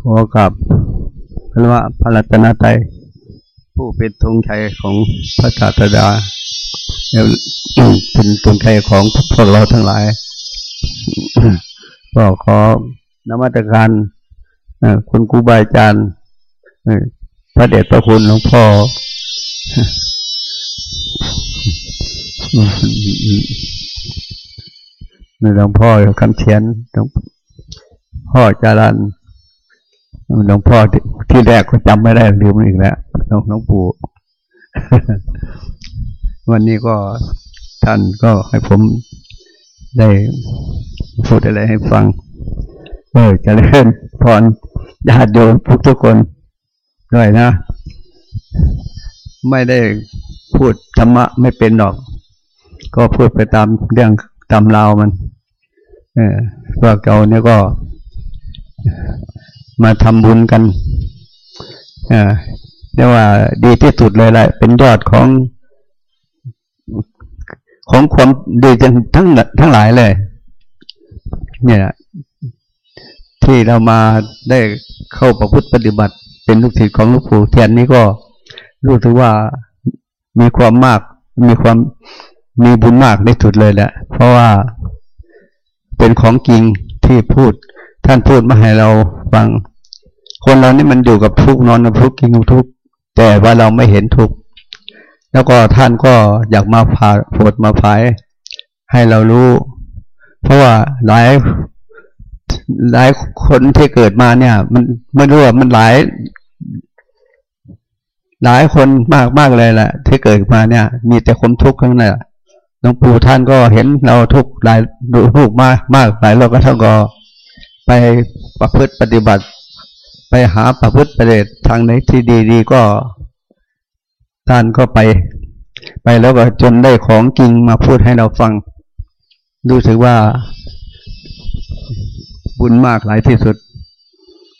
ขอกับพระว่าพระรัตนตรัยผู้เป็นธงชัยของพระศาสดาเป็นธงชัยของพวกเราทั้งหลายก็ขอนมัตการคุณครูบาอาจารย์พระเดชพระคุณหลวงพ่อหลวงพ่อคำเชียนหลวงพ่อจารัน หลวงพ่อที่แรกก็จำไม่ได้ลืมอีกแล้วหลวงหลวงปู่ วันนี้ก็ท่านก็ให้ผมได้พูดอะไรให้ฟัง เออจะเล่นพรญาติโยมทุกทุกคนด้วยนะ ไม่ได้พูดธรรมะไม่เป็นหรอก ก็พูดไปตามเรื่องตามราวมัน เออพวกเราเนี่ยก็ มาทำบุญกันเรียกว่าดีที่สุดเลยแหละ เป็นยอดของ ของความดีทั้งทั้งทั้งหลายเลย เนี่ยที่เรามาได้เข้าประพฤติปฏิบัติ เป็นลูกศิษย์ของหลวงปู่เทียนนี้ก็รู้สึกว่ามีความมากมีความมีบุญมากในสุดเลยแหละ เพราะว่าเป็นของจริงที่พูดท่านพูดมาให้เรา ฟัง คนเรานี่มันอยู่กับทุกนอนกับทุกกินกับทุกแต่ว่าเราไม่เห็นทุกแล้วก็ท่านก็อยากมาพาโปรดมาพายให้เรารู้ เพราะว่าหลายหลายคนที่เกิดมาเนี่ย มันไม่รู้ว่ามันหลาย หลายคนมากมากเลยแหละที่เกิดมาเนี่ย มีแต่ความทุกข์ข้างในหลวงปู่ท่านก็เห็นเราทุกข์หลายลูกมากมากหลายโลกก็ท่านก็ไป ประพฤติปฏิบัติ ไปหาประพฤติปฏิบัติทางไหนที่ดีๆก็ท่านก็ไป ไปแล้วก็จนได้ของจริงมาพูดให้เราฟัง รู้สึกว่าบุญมากหลายที่สุด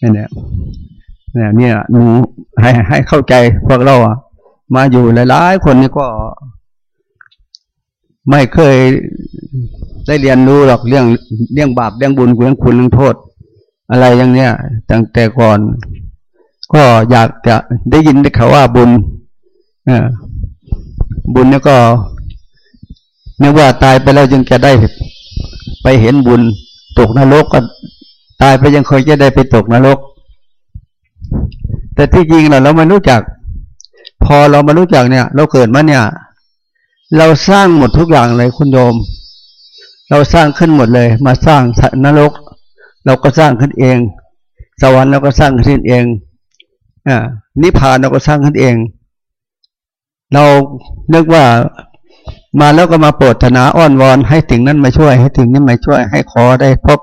นี่เนี่ยเนี่ยเนี่ยหนูให้ให้เข้าใจพวกเราอะ มาอยู่หลายๆคนนี่ก็ ไม่เคยได้เรียนรู้หรอกเรื่องเรื่องบาปเรื่องบุญเรื่องคุณเรื่องโทษ อะไรอย่างเนี้ยตั้งแต่ก่อน ก็อยากจะได้ยินได้ข่าวว่าบุญอบุญเนี่ยก็นึกว่าตายไปแล้วจึงจะได้ไปเห็นบุญ ตกนรกก็ตายไปยังเคยจะได้ไปตกนรก แต่ที่จริงเราเราไม่รู้จัก พอเรามารู้จักเนี่ย เราเกิดมาเนี่ย เราสร้างหมดทุกอย่างเลยคุณโยม เราสร้างขึ้นหมดเลย มาสร้างนรก เราก็สร้างขึ้นเอง สวรรค์เราก็สร้างขึ้นเองอนิพพานเราก็สร้างขึ้นเอง เราเนึกว่ามาแล้วก็มาโปรดถนาอ้อนวอนให้ถึงนั้นมาช่วย ให้ถึงนี้มาช่วยให้ขอได้พบ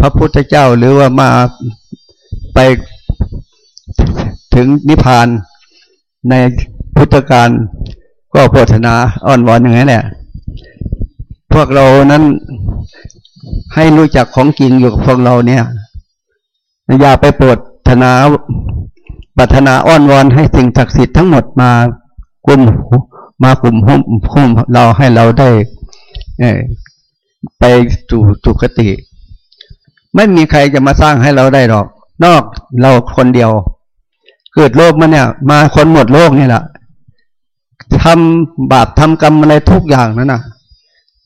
พระพุทธเจ้าหรือว่ามาไปถึงนิพพานในพุทธการก็โปรดถนาอ้อนวอนอย่างนี้แหละพวกเรานั้น ให้รู้จักของจริงอยู่กับพวกเราเนี่ย อย่าไปโปรดธนาปัถนาอ้อนวอนให้สิ่งศักดิ์สิทธิ์ทั้งหมดมากลุ่มมากลุ่มห้มคุ้มเราให้เราได้ไปสู่สุคติ ไม่มีใครจะมาสร้างให้เราได้หรอก นอกเราคนเดียว เกิดโลกมาเนี่ย มาคนหมดโลกนี่แหละทำบาปทำกรรมอะไรทุกอย่างนั่นนะ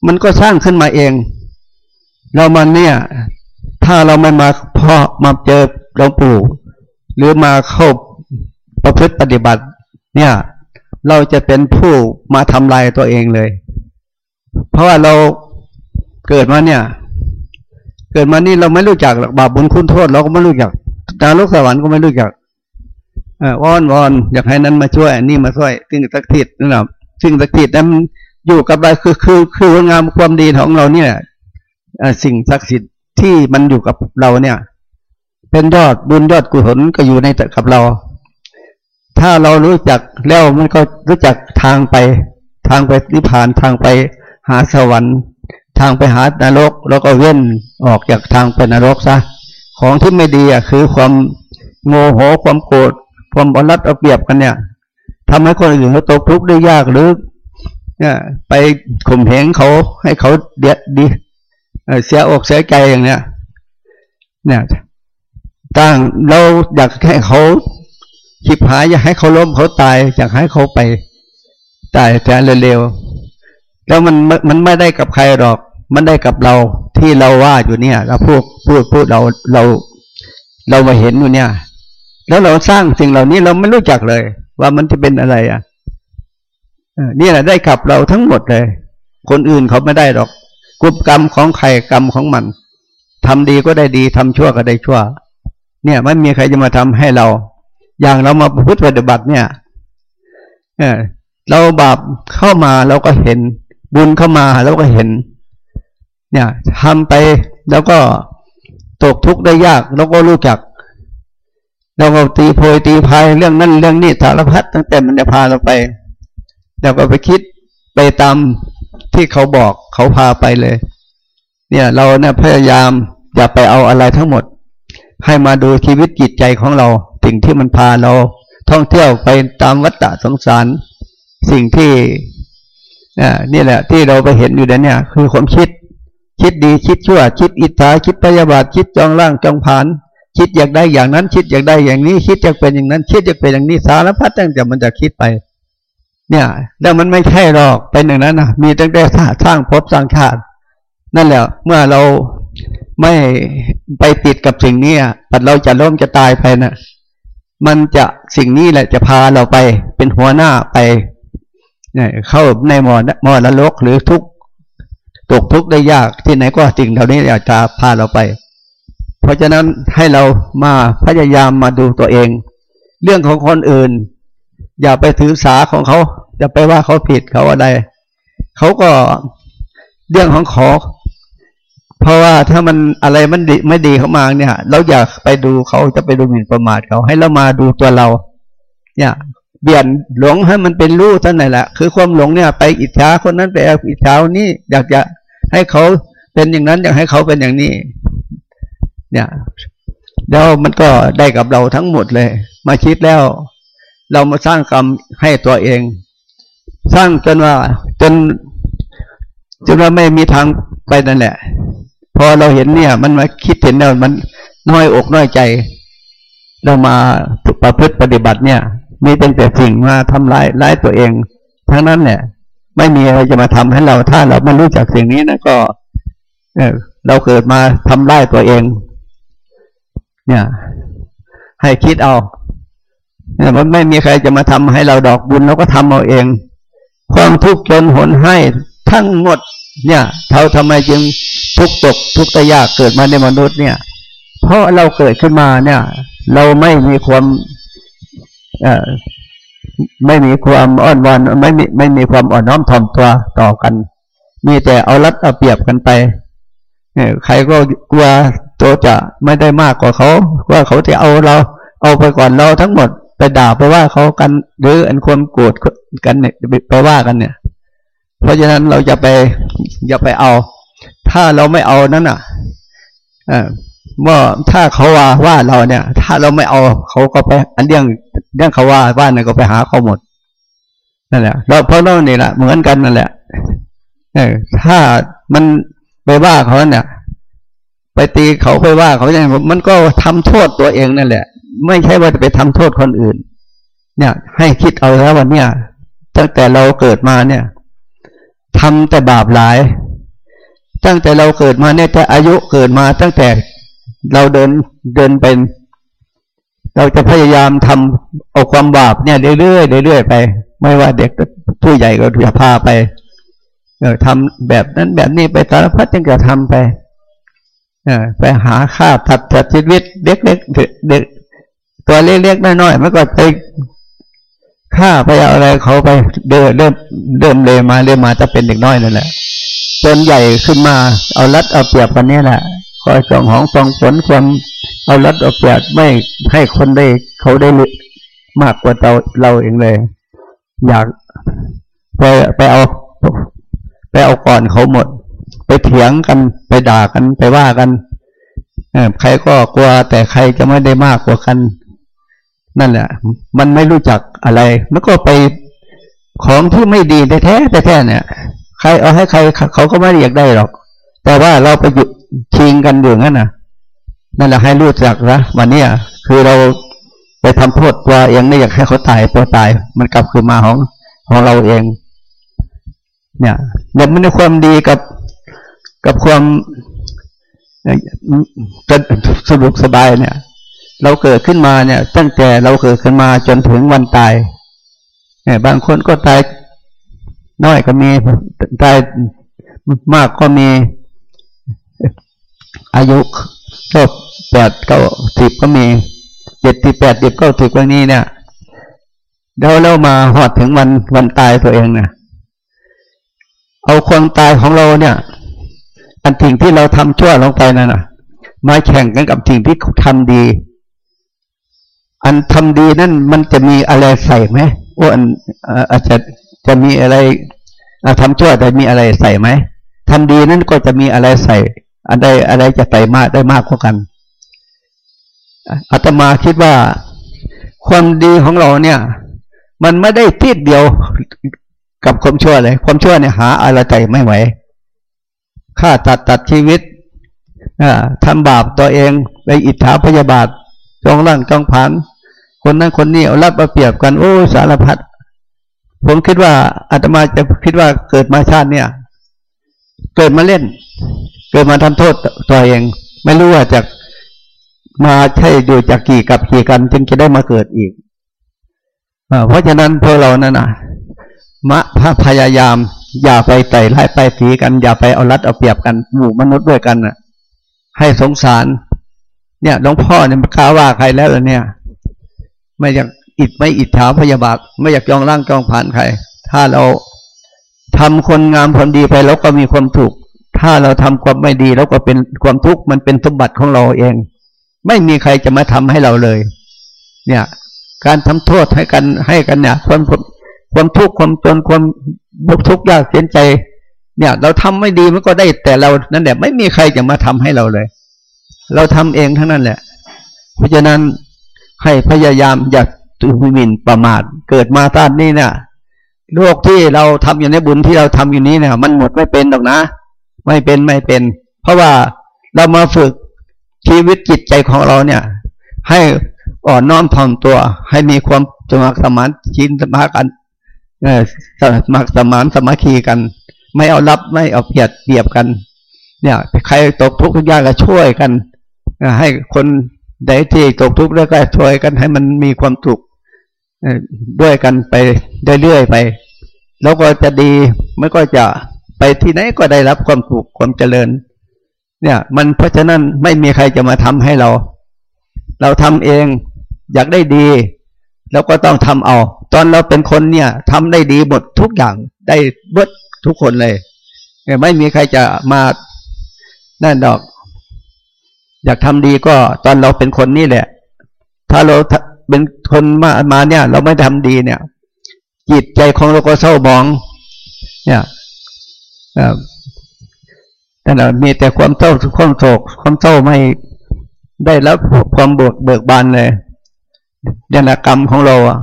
มันก็สร้างขึ้นมาเอง เรามันเนี่ย ถ้าเราไม่มาพ่อมาเจอหลวงปู่ หรือมาเข้าประพฤติปฏิบัติ เนี่ย เราจะเป็นผู้มาทำลายตัวเองเลย เพราะว่าเราเกิดมาเนี่ย เกิดมานี่เราไม่รู้จักบาปบุญคุณโทษ เราก็ไม่รู้จักดาวโลกสวรรค์ก็ไม่รู้จักอ้อนวอนอยากให้นั้นมาช่วยนี่มาช่วยสิ่งศักทธิ์นั่นแหละสิ่งศักดิ์สิทธิ์นั้นอยู่กับอะไรคือคือคือคุณงามความดีของเราเนี่ย สิ่งศักดิ์สิทธิ์ที่มันอยู่กับเราเนี่ย เป็นยอดบุญยอดกุศลก็อยู่ในกับเรา ถ้าเรารู้จักแล้วมันก็รู้จักทางไป ทางไปนิพพานทางไปหาสวรรค์ทางไปหานรกแล้วก็เว้นออกจากทางไปนรกซะของที่ไม่ดีอะคือความโง่โหความโกรธความบรัดเอาเปรียบกันเนี่ยทำให้คนอื่นเขาตกทุกข์ได้ยากหรือเนี่ยไปข่มเหงเขาให้เขาเดียดดี เสียอกเสียใจอย่างเนี้ยเนี่ยต่างเราอยากให้เขาคิบหายอยากให้เขาล้มเขาตายอยากให้เขาไปตายแต่เร็วๆแล้วมันมันไม่ได้กับใครหรอก มันได้กับเราที่เราว่าอยู่เนี่ยเราพูดพูดพูดเราเรา เรามาเห็นอยู่เนี่ย แล้วเราสร้างสิ่งเหล่านี้เราไม่รู้จักเลย ว่ามันจะเป็นอะไรอะนี่แหละได้กับเราทั้งหมดเลย คนอื่นเขาไม่ได้หรอก กุบกรรมของใครกรรมของมันทำดีก็ได้ดีทำชั่วก็ได้ชั่ว เนี่ยไม่มีใครจะมาทำให้เรา อย่างเรามาพุทธปฏิบัติเนี่ยเออเราบาปเข้ามาเราก็เห็น บุญเข้ามาเราก็เห็น เนี่ยทำไปแล้วก็ตกทุกข์ได้ยากเราก็รู้จัก เราก็ตีโพยตีพายเรื่องนั้นเรื่องนี้สารพัดตั้งแต่มันจะพาเราไปเราก็ไปคิดไปตาม ที่เขาบอกเขาพาไปเลย เนี่ยเราเนี่ยพยายามอย่าไปเอาอะไรทั้งหมด ให้มาดูชีวิตจิตใจของเราสิ่งที่มันพาเรา ท่องเที่ยวไปตามวัฏฏะสงสาร สิ่งที่นี่แหละ ที่เราไปเห็นอยู่เนี่ย คือความคิด คิดดีคิดชั่ว คิดอิจฉาคิดพยาบาทคิดจองร่างจองผานคิดอยากได้อย่างนั้น คิดอยากได้อย่างนี้ คิดอยากเป็นอย่างนั้น คิดอยากเป็นอย่างนี้สารพัดตั้งแต่มันจะคิดไป เนี่ยแล้วมันไม่ใช่หรอกเป็นอย่างนั้นนะมีตั้งแต่สร้างภพสร้างชาติ นั่นแหละ เมื่อเราไม่ไปติดกับสิ่งนี้ปัดเราจะล้มจะตายไปนะมันจะสิ่งนี้แหละจะพาเราไปเป็นหัวหน้าไปเนี่ยเข้าในมอมอละลกหรือทุกตกทุกได้ยากที่ไหนก็สิ่งเหล่านี้อยากจะพาเราไป เพราะฉะนั้นให้เรามาพยายามมาดูตัวเอง เรื่องของคนอื่น อย่าไปถือสาของเขาจะไปว่าเขาผิดเขาอะไรเขาก็เรื่องของขอ เพราะว่าถ้ามันอะไรมันดีไม่ดีเขามาเนี่ย เราอยากไปดูเขาจะไปดูหมิ่นประมาทเขาให้เรามาดูตัวเรา เนี่ยเบี่ยนหลงให้มันเป็นรู้ท่านไหนแหละคือความหลงเนี่ย ไปอิจฉาคนนั้นไปอิจฉานี้อยากจะให้เขาเป็นอย่างนั้นอยากให้เขาเป็นอย่างนี้ เนี่ยแล้วมันก็ได้กับเราทั้งหมดเลย มาคิดแล้ว เรามาสร้างกรรมให้ตัวเอง สร้างจนว่าจนจนว่าไม่มีทางไปนั่นแหละ พอเราเห็นเนี่ย มันมาคิดเห็นแล้วมันน้อยอกน้อยใจ เรามาประพฤติปฏิบัติเนี่ย มีเป็นแต่สิ่งมาทำร้ายร้ายตัวเอง ทั้งนั้นเนี่ยไม่มีอะไรจะมาทำให้เราถ้าเราไม่รู้จักสิ่งนี้นะก็เออเราเกิดมาทำร้ายตัวเอง เนี่ย ให้คิดเอา มันไม่มีใครจะมาทำให้เราดอกบุญเราก็ทำเอาเอง ความทุกข์จนหนให้ทั้งหมด เนี่ยเขาทำไมจึงทุกตกทุกตะยากเกิดมาในมนุษย์เนี่ย เพราะเราเกิดขึ้นมาเนี่ย เราไม่มีความอไม่มีความอ่อนวอนไม่มีไม่มีความอ่อนน้อมถ่อมตัวต่อกัน มีแต่เอารัดเอาเปรียบกันไปใครก็กลัวตัวจะไม่ได้มากกว่าเขาว่าเขาจะเอาเรา เอาไปก่อนเราทั้งหมด ไปด่าไปว่าเขากันหรืออันความโกรธกันเนี่ยไปว่ากันเนี่ย เพราะฉะนั้นเราจะไปอย่าไปเอา ถ้าเราไม่เอานั้นอะเมื่อถ้าเขาว่าว่าเราเนี่ย ถ้าเราไม่เอาเขาก็ไป อันเรื่องเรื่องเขาว่าว่าเนี่ยก็ไปหาเขาหมดนั่นแหละเราเพราะเราเนี่ยแหละเหมือนกันนั่นแหละเออถ้ามันไปว่าเขาเนี่ย ไปตีเขาไปว่าเขาอย่างมันก็ทำโทษตัวเองนั่นแหละ ไม่ใช่ว่าจะไปทำโทษคนอื่น เนี่ย ให้คิดเอาแล้ววันเนี้ยตั้งแต่เราเกิดมาเนี่ยทำแต่บาปหลาย ตั้งแต่เราเกิดมาเนี่ยแต่อายุเกิดมาตั้งแต่เราเดินเดินเป็น เราจะพยายามทำเอาความบาปเนี่ยเรื่อยๆเรื่อยๆไป ไม่ว่าเด็กผู้ใหญ่ก็จะพาไปเออทำแบบนั้นแบบนี้ไปสารพัดจึงจะทำไปเออไปหาค่าถัดจัดชีวิตเด็กๆเด็ก ตัวเล็กๆน้อยๆมันก็ไปฆ่าไปเอาอะไรเขาไปเดินเริ่มเริ่มเลยมาเริ่มมาจะเป็นเด็กน้อยนั่นแหละจนใหญ่ขึ้นมาเอารัดเอาเปรียบกันนี้แหละคอยส่องของส่องผลความเอารัดเอาเปรียบไม่ให้คนได้เขาได้มากกว่าเราเราเองเลย อยากไปไปเอา ไปเอาก่อนเขาหมด ไปเถียงกันไปด่ากันไปว่ากันใครก็กลัวแต่ใครจะไม่ได้มากกว่ากัน นั่นแหละ มันไม่รู้จักอะไรมันก็ไปของที่ไม่ดีแท้แท้เนี่ย ใครเอาให้ใครเขาก็ไม่อยากได้หรอก แต่ว่าเราไปหยุดชิงกันอยู่งั้นน่ะนั่นแหละให้รู้จักนะวันนี้คือเราไปทำโทษตัวเองไม่อยากให้เขาตายตัวตาย มันกลับคืนมาของของเราเอง เนี่ยเดี๋ยวมันในความดีกับกับความสะดวกสบายเนี่ย เราเกิดขึ้นมาเนี่ย ตั้งแต่เราเกิดขึ้นมาจนถึงวันตายเนี่ยบางคนก็ตายน้อยก็มีตายมากก็มี อายุก็แปดเก้าสิบก็มีเจ็ดสิบแปดสิบเก้าสิบวันนี้เนี่ยเราเล่ามาหอดถึงวันวันตายตัวเองเนี่ยเอาความตายของเราเนี่ย อันสิ่งที่เราทำชั่วลงไปนั่นน่ะมาแข่งกันกับสิ่งที่ทำดี อันทำดีนั่นมันจะมีอะไรใส่ไหมว่าอันอาจจะจะมีอะไรทำชั่วแต่มีอะไรใส่ไหมทำดีนั่นก็จะมีอะไรใส่ อันใดอะไรจะใส่มากได้มากกว่ากันอาตมาคิดว่าความดีของเราเนี่ย มันไม่ได้ทีดเดียวกับความชั่วเลย ความชั่วเนี่ยหาอะไรใจไม่ไหวฆ่าตัดตัดชีวิตทำบาปตัวเองไปอิจฉาพยาบาท จองร่างจองผันคนนั้นคนนี้เอารับมาเปรียบกันโอ้สารพัดผมคิดว่าอาตมาจะคิดว่าเกิดมาชาติเนี่ย เกิดมาเล่น เกิดมาทำโทษตัวเอง ไม่รู้ว่าจะมาใช่อยู่จากกี่กับกี่กัน จึงจะได้มาเกิดอีกเพราะฉะนั้นพวกเรานั่นนะมะพพยายาม อย่าไปไต่ไล่ไปสีกัน อย่าไปเอารัดเอาเปรียบกันหมู่มนุษย์ด้วยกันนะให้สงสาร เนี่ยหลวงพ่อเนี่ยกล้าว่าใครแล้วเนี่ย ไม่อยากอิดไม่อิจฉาพยาบาทไม่อยากจองร่างจองผ่านใคร ถ้าเราทำคนงามคนดีไปเราก็มีความถูก ถ้าเราทำความไม่ดีเราก็เป็นความทุกข์มันเป็นสมบัติของเราเอง ไม่มีใครจะมาทำให้เราเลย เนี่ย การทำโทษให้กันให้กันเนี่ยความความทุกข์ความจนความบกทุกข์ยากเสียใจ เนี่ย เราทำไม่ดีมันก็ได้แต่เรานั่นแหละไม่มีใครจะมาทำให้เราเลย เราทำเองทั้งนั้นแหละ เพราะฉะนั้นให้พยายามอย่าตุมินประมาท เกิดมาตานนี้เนี่ยโลกที่เราทำอยู่ในบุญที่เราทำอยู่นี้เนี่ย มันหมดไม่เป็นหรอกนะ ไม่เป็นไม่เป็น เพราะว่าเรามาฝึกชีวิตจิตใจของเราเนี่ย ให้อ่อนน้อมถ่อมตัว ให้มีความสมัครสมานชินสมากันสมัครสมานสมาคีกัน ไม่เอารับไม่เอาเพียดเปียบกัน เนี่ยใครตกทุกข์ทุกยากก็ช่วยกัน ให้คนใดที่ตกทุกข์แล้วก็ช่วยกันให้มันมีความสุขด้วยกันไปเรื่อยๆไป แล้วก็จะดีไม่ก็จะไปที่ไหนก็ได้รับความสุขความเจริญ เนี่ย มันเพราะฉะนั้นไม่มีใครจะมาทำให้เรา เราทำเองอยากได้ดีเราก็ต้องทำเอา ตอนเราเป็นคนเนี่ยทำได้ดีหมดทุกอย่างได้เบิดทุกคนเลยไม่มีใครจะมานั่นดอก อยากทำดีก็ตอนเราเป็นคนนี่แหละ ถ้าเราเป็นคนมามาเนี่ย เราไม่ทำดีเนี่ย จิตใจของเราก็เศร้าบอง เนี่ยแต่เรามีแต่ความเศร้าความโศกความเศร้าไม่ได้แล้วความเบิกเบิกบานเลยนี่ยนะกรรมของเราอะ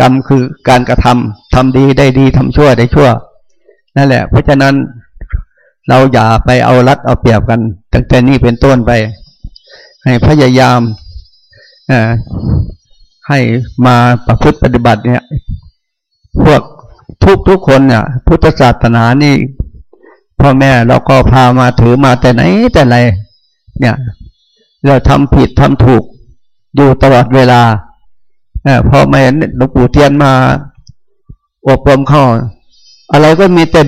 กรรมคือการกระทำทำดีได้ดีทำชั่วได้ชั่ว นั่นแหละ เพราะฉะนั้น เราอย่าไปเอารัดเอาเปรียบกัน ตั้งแต่นี้เป็นต้นไป ให้พยายามให้มาประพฤติปฏิบัติเนี่ย พวกทุกทุกคนเนี่ย พุทธศาสนานี่พ่อแม่เราก็พามาถือมาแต่ไหนแต่ไร เนี่ย เราทำผิดทำถูกอยู่ตลอดเวลาพอมาเห็นหลวงปู่เทียนมาอบรมเข้าอะไรก็มีแต่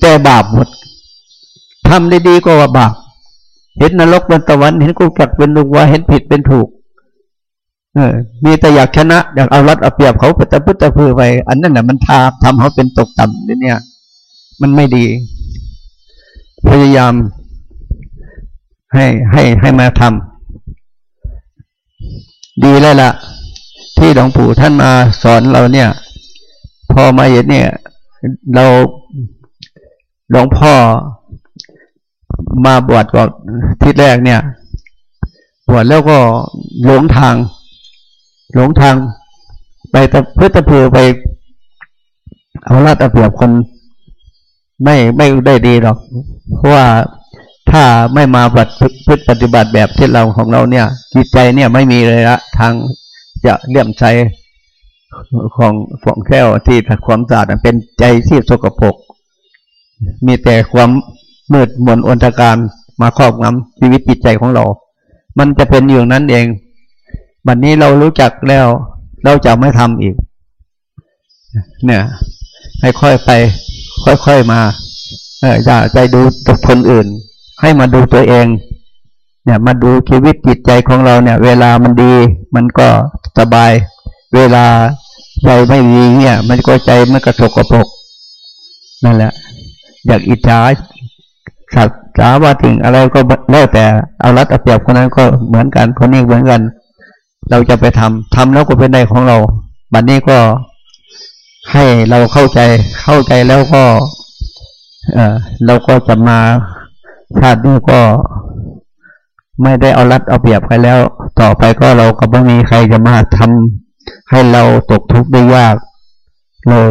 แต่บาปหมด ทำได้ดีก็ว่าบาปเห็นนรกเป็นตะวัน เห็นกุกัดเป็นลูกว่าเห็นผิดเป็นถูก เออ มีแต่อยากชนะอยากเอารัดเอาเปรียบเขาไปตะพุตตะพือไป อันนั้นแหละมันทาทำเขาเป็นตกต่ำเนี่ย มันไม่ดี พยายามให้ให้ให้มาทำดีแล้วละ่ะ ที่หลวงปู่ท่านมาสอนเราเนี่ย พอมาเห็นเนี่ย เราหลวงพ่อ มาบวชก่อนทิศแรกเนี่ย บวชแล้วก็หลงทาง หลงทาง ไปตะเพื่อตะเพือไป เอาลาดเอาเปรียบคนไม่ไม่ได้ดีหรอก เพราะว่าถ้าไม่มาปฏิปฏิบัติแบบที่เราของเราเนี่ย จิตใจเนี่ยไม่มีเลยละทางจะเลี่ยมใจของฝองแก้วที่ถัดความสะอาดเป็นใจที่สกปรกมีแต่ความ มืดมนอนตการมาครอบงำชีวิตจิตใจของเรา มันจะเป็นอย่างนั้นเองวันนี้เรารู้จักแล้ว เราจะไม่ทำอีก เนี่ย ให้ค่อยไป ค่อยๆมา เอออย่าใจดูคนอื่น ให้มาดูตัวเอง เนี่ย มาดูชีวิตจิตใจของเราเนี่ย เวลามันดี มันก็สบาย เวลาใจไม่ดีเนี่ย มันก็ใจมันกระสกกระปกนั่นแหละ อยากอิจฉา สัตว์สาว่าถึงอะไรก็แล้วแต่เอารัดเอาเปรียบคนนั้นก็เหมือนกันคนนี้เหมือนกัน เราจะไปทำทำแล้วก็เป็นได้ของเราบัดนนี้ก็ให้เราเข้าใจเข้าใจแล้วก็ เออเราก็จะมาชาตินี้ก็ไม่ได้เอารัดเอาเปรียบใครแล้ว ต่อไปก็เราก็ไม่มีใครจะมาทำให้เราตกทุกข์ได้ยากเลย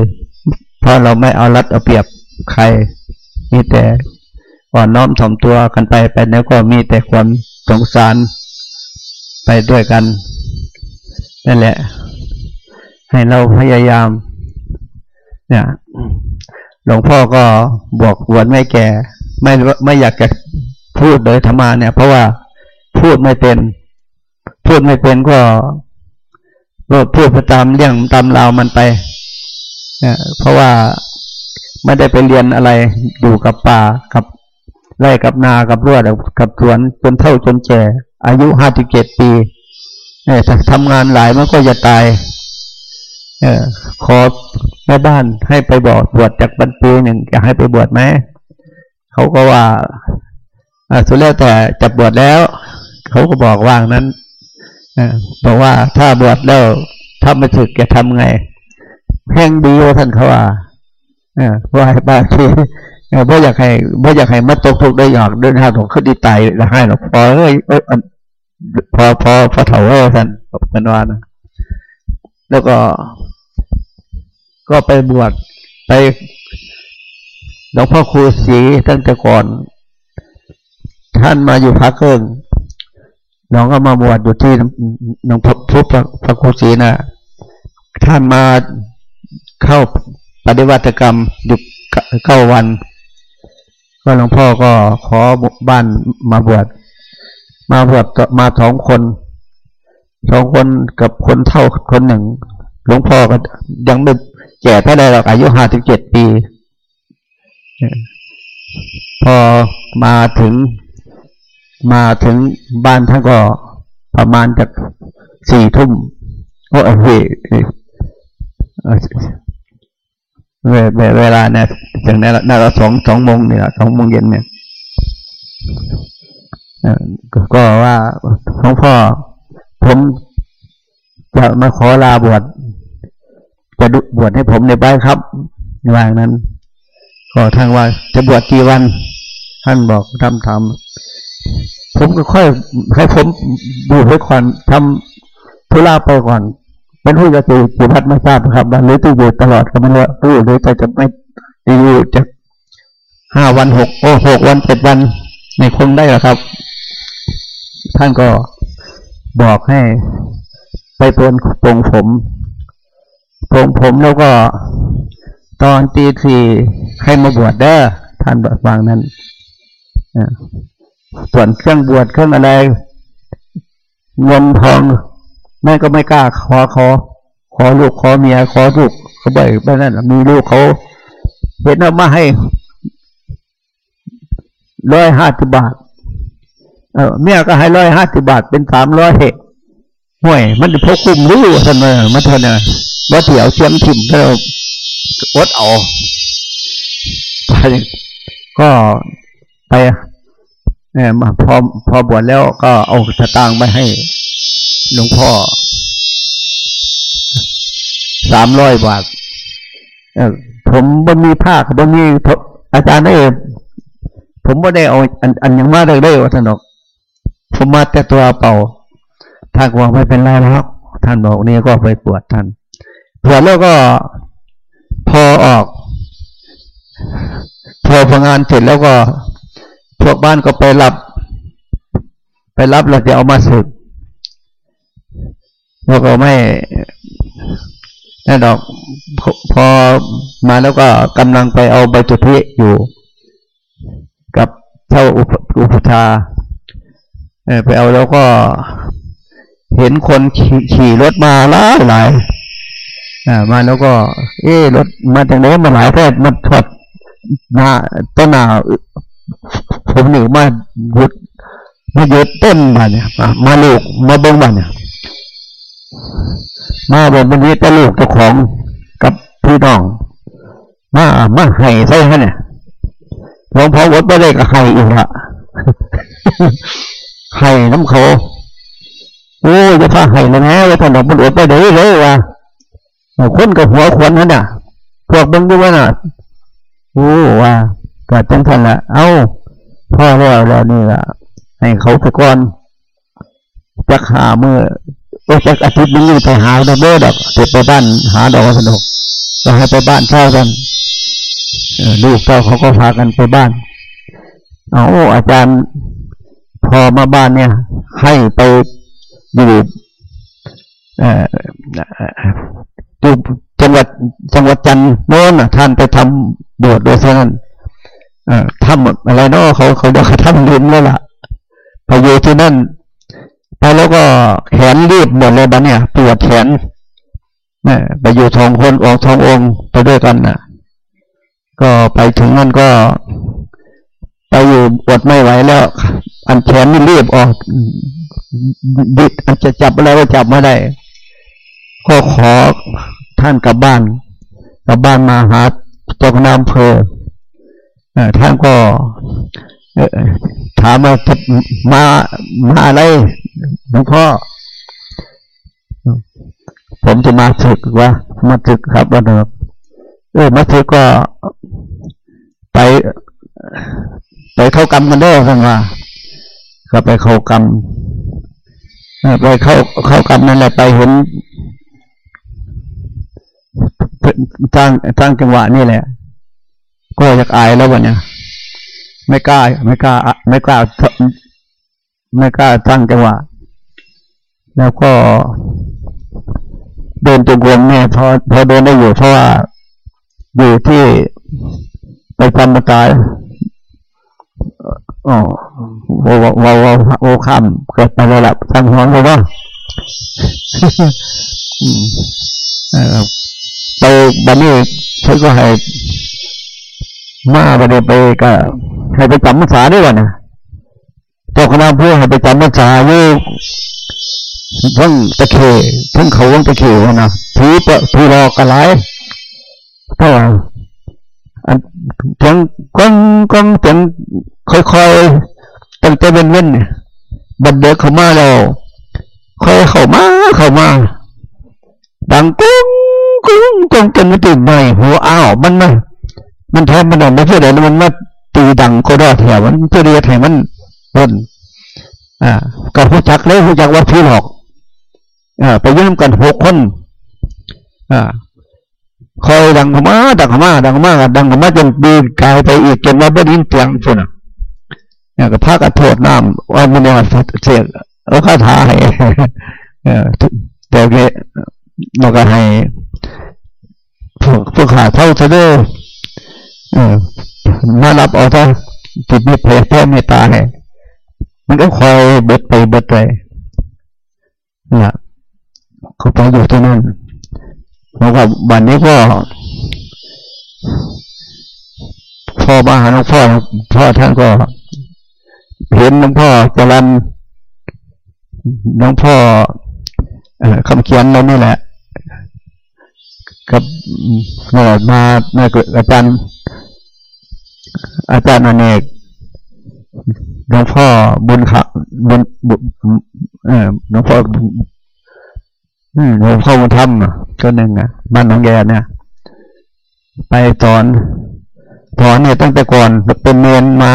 เพราะเราไม่เอารัดเอาเปรียบใครมีแต่ อ่อนน้อมถ่อมตัวกันไปไปแล้วก็มีแต่ความสงสารไปด้วยกันนั่นแหละ ให้เราพยายาม เนี่ยหลวงพ่อก็บอกวดไม่แก่ ไม่ไม่อยากจะพูดโดยธรรมาเนี่ย เพราะว่าพูดไม่เป็น พูดไม่เป็นก็ก็พูดไปตามเรื่องตามราวมันไปเนี่ยเพราะว่าไม่ได้ไปเรียนอะไรอยู่กับป่ากับ ไร่กับนากับรวกับสวนจนเท่าจนแก่อายุห้าสิบเจ็ดปีเนี่ยทำงานหลายมันก็จะตายเออขอแม่บ้านให้ไปบวชบวชจากบันปีหนึ่งอยากให้ไปบวชไหมเขาก็ว่าสุดแล้วแต่จับบวชแล้วเขาก็บอกว่างนั้นบอกว่าถ้าบวชแล้วถ้าไม่ถึกจะทำไงแห้งดีว่าท่านเขาว่าเอว่าบางที เพราะอยากให้เพราะอยากให้มาตกทุกได้อยากเดินทางของขึ้นดีตายล้วให้หรอกพอเอ้ยพอพอพอเถาเออท่านเป็นว่านะแล้วก็ ก็ไปบวชไปหลวงพ่อครูศรีตั้งแต่ก่อน ท่านมาอยู่พักเกิงน้องก็มาบวชอยู่ที่น้องพพุทธพระครูศรีนะ่ะท่านมาเข้าปฏิวัติกรรมอยู่เก้าวัน ก็หลวงพ่อก็ขอบ้านมาบวชมาบวชมาสองคนสองคนกับคนเท่าคนหนึ่ง หลวงพ่อก็ยังไม่แก่เท่าไรหรอกอายุห้าสิบเจ็ดปี พอมาถึงมาถึงบ้านท่านก็ประมาณจากสี่ทุ่มโอ้เฮ้ เวเวลาเนี่ยถึงนั้นน่าจะสองสองโมงเนี่ยสองโมงเย็นเนี่ยก็ว่าหลวงพ่อ ผมจะมาขอลาบวชจะบวชให้ผมในบ้านครับวางนั้นก็ทางว่าจะบวชกี่วัน ท่านบอกทำทำผมก็ค่อยให้ผมดูไว้ก่อนทำธุระไปก่อน เป็นผู้จะตื่นสุพัฒไม่ทราบครับหรือตื่นอยู่ตลอดก็ไม่รู้รู้หรือจะจะไม่อยู่จะห้าวันหกโอ้หกวันเจ็ดวันในคงได้หรอครับ ท่านก็บอกให้ ไปปนปรงผมปรงผมแล้วก็ ตอนตีสี่ให้มาบวชเด้อท่านบอกวางนั้นส่วนเครื่องบวชเครื่องอะไรเงินทอง แม่ก็ไม่กล้าขอขอ ขอลูกขอเมียขอลูกเขาไปไปนั่นมีลูกเขาเห็นเอามาให้ร้อยห้าสิบบาทเออเมียก็ให้ร้อยห้าสิบบาทเป็นสามร้อยเหห่วย มันพกคุมรู้ท่านเลยมาเถอะเนี่ยว่าเถียวเชียมถิ่มก็อดเอาไปก็ไปเนี่ยพอพอบวชแล้วก็เอาสตางค์ไปให้ หลวงพ่อสามร้อยบาทผมบ่มีผ้าบ่มีอาจารย์ได้ผมบ่ได้เอาอันอันยังมาได้ได้ว่าท่านก ผมมาแต่ตัวเป่าท่านบอกไม่เป็นไรแล้วท่านบอกนี่ก็ไปปวดท่านปวดแล้วก็พอออก พอพงานเสร็จแล้วก็พวกบ้านก็ไปรับ ไปรับแล้วจะเอามาสึก พวกเราไม่นั่นดอกพอมาแล้วก็กำลังไปเอาใบตุทิอยู่ กับเจ้าอุปชาไปเอาแล้วก็เห็นคนขี่รถมาหลายหลายมาแล้วก็ เอ๊รถมาจากไหนมาหลายแค่มาถอดหน้าต้นหนาผมหนึ่งมาหยุดมาหยุดเต้นมาเนี่ยมาลูกมาเบิ้งมาเนี่ย มาบนบันนี้แต่ลูกเจ้าของกับพี่น้อง มามาให้ใช่ไหมเนี่ยหลวงพ่อวัดไม่ได้ก็ให้อีกละให้น้ำเขาโอ้ยจะพาให้แล้วนะว่าท่านดอกมันอดไปเด้เลยว่ะคนกับหัวขวัญนั่นน่ะ พวกบังดูว่าน่ะโอ้ว่าก็จังทันละเอ้า พ่อแล้วแล้วนี่ละให้เขาตะกอนจะหาเมื่อ โอ้จักอาทิตย์นี้ไปหาดอกเบี้ยดอกเก็ไปบ้านหาดอกสนุกก็ให้ไปบ้านเช่ากันลูกเจ้าเขาก็พากันไปบ้าน เอาอาจารย์พอมาบ้านเนี่ย ให้ไปอยู่อยู่จังหวัดจังหวัดจันทร์โน้นท่านไปทำบวชโดยเท่านั้นทำอะไรเนาะเขาเขาเรียกทำลืมแล้วล่ะไปอยู่ที่นั่น ไปแล้วก็แขนรีบหมดเลยบ้านเนี่ยปวดแขนนี่ไปอยู่ทองคนออกทององค์ไปด้วยกันน่ะ ก็ไปถึงนั่นก็ ไปอยู่อดไม่ไหวแล้ว อันแขนนี่รีบออกดิดอาจจะจับอะไรก็จับไม่ได้ก็ขอท่านกลับบ้าน กลับบ้านมาหาเจ้าคณะอำเภอท่านก็ถามมา มามาอะไรหลวงพ่อ ผมจะมาศึกว่ามาศึกครับว่าเดิมเออมาศึกก็ไป ไปเข้ากรรมกันได้สั่งว่าก็ไปเข้ากรรมไปเข้าเข้ากรรมนั่นแหละไปเห็นทางทางจังหวะนี่แหละ ก็อยากอายแล้ววันเนี้ย ไม่กล้า ไม่กล้า ไม่กล้าไม่กล้าตั้งจังหวะแล้วก็เดินจงกรมเนี่ยพอพอเดินได้อยู่เพราะว่าอยู่ที่ไปทำมาตายอ๋อโอ้โหโอ้โอ้ข้ามเกิดไปเลยละทางหัวเลยว่าไปบันนี้เพื่อก็ให้มาไปไปก็ ให้ไปจำภาษาด้วยนะเจ้าคณะผู้ให้ไปจำภาษาอยู่ทั้งตะเคทั้งเขาวังตะเควนะถือปะถือรอกระไรเพราะว่าอันเสียงก้องก้องเสียงค่อยๆตั้งแต่เว้นเว้นบัดเด็กเขามาแล้วค่อยเข้ามาเข้ามา ดังกุ้งกุ้งกุ้งจนมันตื่นใหม่หัวอ้าวมันมามันแทบมันไม่เพื่อเดี๋ยวมันมา ตีดังก็ได้แถวมันเพื่อเรียกให้มันวนอ่าก็ผู้จักเลยผู้จักว่าพี่หลอกอ่าไปยืมกันหกคนอ่าคอยดังขมาดังขมาดังขมาดังขมาจนดีนกายไปอีกจนว่าบ่ดินเตียงคนอะเนี่ยก็พากันโทษน้ำว่ามันเนี่ยเสียเอาข้าถาให้แต่เกเราก็ให้พวกพวกขาเท่าเธอเด้อ มารับเอาถ้าจิตมีเพลแพ้เมตตาให้มันก็คอยเบิดไปเบิดไปนะเขาไปอยู่ที่นั่นแล้วก็วันนี้ก็พ่อมาหาหลวงพ่อพ่อท่านก็เห็นหลวงพ่อจรันหลวงพ่อคำเขียนเรานี่แหละ กับนอดมาอาจารย์ อาจารย์อเนกหลวงพ่อบุญขะบุญบุญเออหลวงพ่ออืมหลวงพ่อบุญธรรมก็หนึ่งอะบ้านน้องแกเนี่ยไปตอนตอนเนี่ยตั้งแต่ก่อนเป็นเมนมา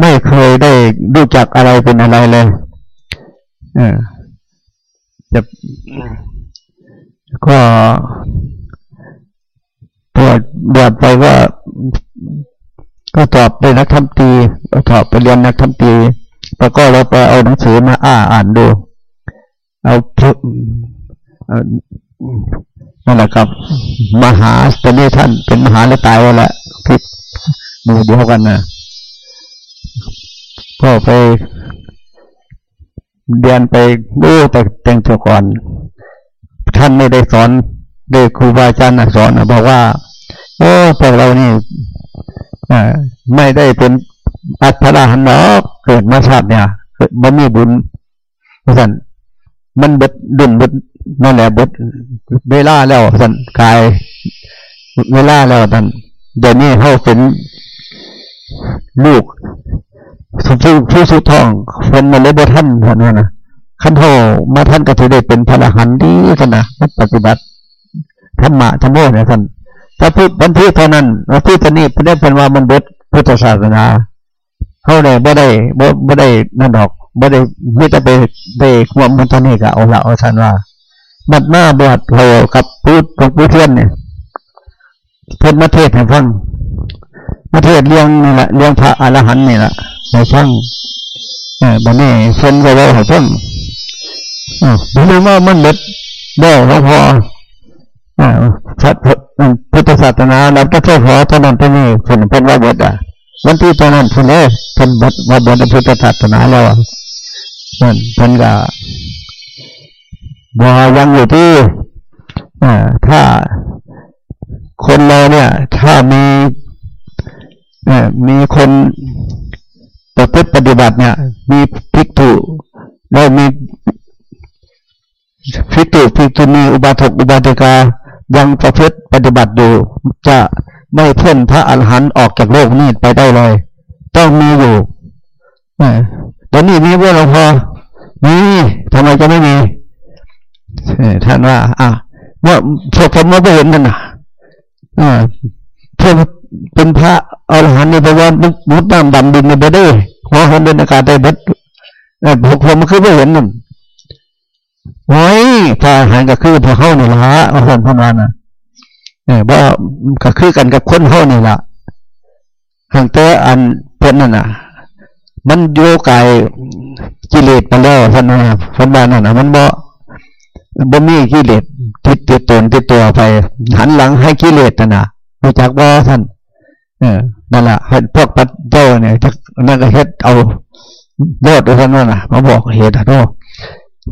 ไม่เคยได้รู้จักอะไรเป็นอะไรเลย เออจะก็ปวดบวชไปก็ ก็สอบได้นักทำตีสอบไปเรียนนักทำตีแล้วก็เราไปเอาหนังสือมาอ่าอ่านดู เอานั่นแหละครับ มหาตอนนี้ท่านเป็นมหาแล้วตายแล้วพิษมือเดียวกันนะก็ไปเรียนไปดูแต่แต่งตัวก่อน ท่านไม่ได้สอนได้ครูบาอาจารย์สอนบอกว่า โอ้พวกเรานี่ ไม่ได้เป็นอัตราหันหรอกเกิดมาชาติเนี่ยมันมีบุญเพราะฉะนั้นมันบดดุนบดนั่นแหละบดเวลาแล้วสันกาย เวลาแล้วนั่นเดี๋ยวนี้เขาเป็นลูกผู้ผู้สุดทองเป็นมาเลยบท่านท่านว่านะขั้นโทมาท่านก็ถือได้เป็นพระอรหันต์ดีขนาดปฏิบัติธรรมะธรรมโมเนี่ยท่าน ถ้าพูดบันทึกเท่านั้นว่าพูดตอนนี้เป็นได้เป็นว่ามันเบิดพุทธศาสนาเขาได้บ่ได้บ่บ่ได้นั่นดอกบ่ได้ไม่จะไปไปความมันตอนนี้ก็เอาละเอาท่านว่าบัดมาบวชเรากับพูดของพูดเทียนเนี่ยเพิ่นมาเทศให้ฟังมาเทศเรื่องนี่แหละเรื่องพระอรหันต์นี่แหละให้ฟังเออบัดนี้เพิ่นก็เลยให้ฟังอ๋อดูว่ามันเด็ดได้หลวงพ่อ,อชัด พุทธศาสนาเราก็เท่าพอเท่านั้นเท่านี้เพิ่นเป็นว่าบิดอะวันที่ตอนนั้นเพิ่นเลยเพิ่นบดว่าบิดพุทธศาสนาแล้วนั่นเพิ่นก็บ่ยังอยู่ที่ถ้าคนเราเนี่ย ถ้ามีมีคนประพฤติปฏิบัติเนี่ย มีพิกตุแล้วมีพิกตุพิกตุมีอุบาทกอุบาติกา ยังประพฤติปฏิบัติอยู่ จะไม่เพ้นพระอรหันต์ออกจากโลกนี้ไปได้เลย ต้องมีอยู่ตอนนี้มีว่าเราพอมีทำไมจะไม่มีท่านว่า อะว่าพวกผมไม่เห็นกันนะอ่าพวกเป็นพระอรหันต์ในพระวันมุดน้ำดำดินในบได้หัวหันเดินอากาศได้เบ็ดพวกผมมันคือไม่เห็นนั่น โอ้ยพระหันก็คือพอเข้าในละเอาคนพนานนะเนี่ยว่าก็คือกันกับคนเข้านี่ละห่างแต่อันเป็นนั่นน่ะ มันโยกายกิเลสมาแล้วท่านว่าท่านว่านั่นน่ะมันบ่บ่มีกิเลสติดติดตนติดตัวไป หันหลังให้กิเลสน่ะรู้จักบ่ท่านเออนั่นแหละเห็นพวกปัจเจ้าเนี่ยนั่นก็เฮ็ดเอาโลดท่านว่าน่ะมาบอกเหตุอะ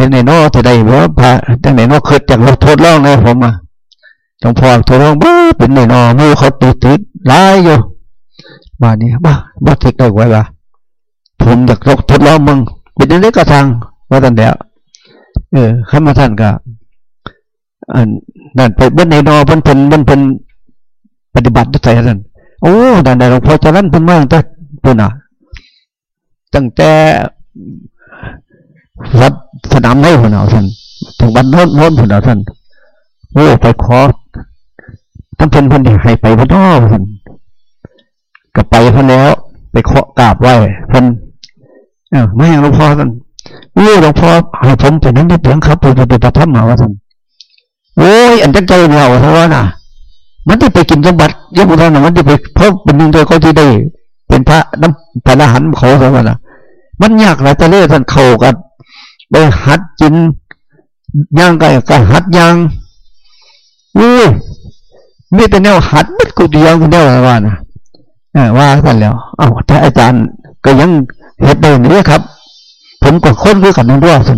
เป็นในนอจะได้ว่าพระจังในนอเกิดจากเราทดลองเลยผมอะหลวงพ่อทดลองบ้าเป็นในนอมือเขาติดติดร้ายอยู่บ้านนี้บ้าบ้าทิกได้ไว้ละผมอยากทดลองมึงเป็นในนี้ก็ทางว่าตันเดียวเออข้ามาท่านก็อันนั่นไปเบิ้ในนอเพิ่นเพิ่นเพิ่นเพิ่นปฏิบัติด้วยใจท่านโอ้ดันใดหลวงพ่อจะรั่นเพิ่นมากแต่เพิ่นอะตั้งแต่ วัดสนามไม่ผนเอาท่านถึงวัดโน้นโน้นผนเอาท่านโอ้ไปขอท่านเพิ่นเพิ่นให้ไปพระนอท่านก็ไปเพิ่นแล้ว ไปขอกราบไหว้เพิ่นเออไม่หลวงพ่อท่านโอ้หลวงพ่อให้ผมเป็นนั้นได้เพียงครับผมไปปฏิบัติธรรมมาว่าท่านโอ้ยอันจังใจเราเท่านั้นน่ะ มันจะไปกินสมบัติยมือท่านมันจะไปพบเป็นหนึ่งโดยเขาที่ได้ เป็นพระน้ำพระหันเขาเท่านั้นน่ะมันยากหลายต่เล่ท่านเข่ากัน ไปหัดกินย่างไก่ก็หัดย่างอู้มีแต่แนวหัดมัดกูเดียวกูเดียวอะไรวะนะว่ากันแล้วอ้าวถ้าอาจารย์ก็ยังเห็ดได้นี่ครับ ผมก็ค้นด้วยกันนั่นด้วยสิ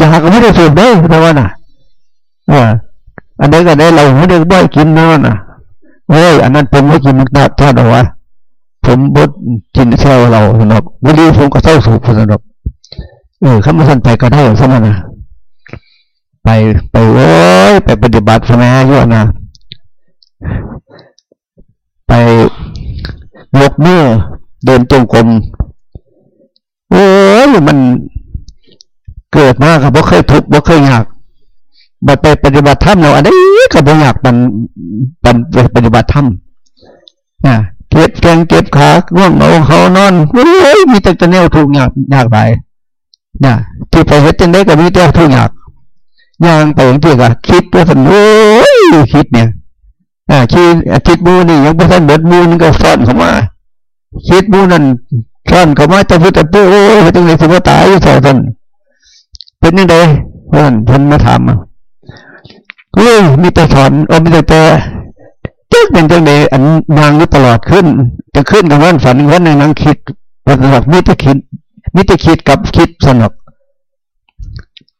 ยาก็ไม่ได้สูบได้แต่ว่าน่ะอ่าอันนี้ก็ได้เราไม่ได้บ่อยกินนั่นน่ะเฮ้ยอันนั้นผมไม่กินมันน่าท่าดอกวะผมบดกินเช่าเราสนุกวันนี้ผมก็เศร้าสูบสนุก เออข้ามาสันไปก็ได้สมันะไปไปโอ้ยไปปฏิบัติสมัยเยอะนะไปยกมือเดินจงกรมโอ้ยมันเกิดมากครับว่าเคยทุกข์ว่าเคยอยากบัดไปปฏิบัติธรรมเราอันนี้ก็บ่อยากมันมันปฏิบัติธรรมอ่าเก็บแกงเก็บขาง่วงเอาเขานอนโอ้ยมีแต่จะแนวถูกอยากอยากไป นะที่ไปเห็นจังได้ก็มีแต่ทุกอย่างย่างไปอย่างที่ก็คิดว่าสันโอ้ยคิดเนี่ยอ่าคิดคิดมูนี่ยังไม่ทันเบิดมูนก็ซ่อนเข้ามาคิดบูนั่นท่อนเข้ามาจะพุทธปูโอ้ยจังเลยสิว่าตายอยู่สองท่านเป็นยังไงเพื่อนเพื่อนมาถามอะเฮ้ยมีแต่สอนโอ้มีแต่แต่จึงเป็นจังเลยอันนางอยู่ตลอดขึ้นจะขึ้นกับวันฝันวันในนั่งคิดวันสนุกมิตรคิด มิตรคิดกับคิดสนุก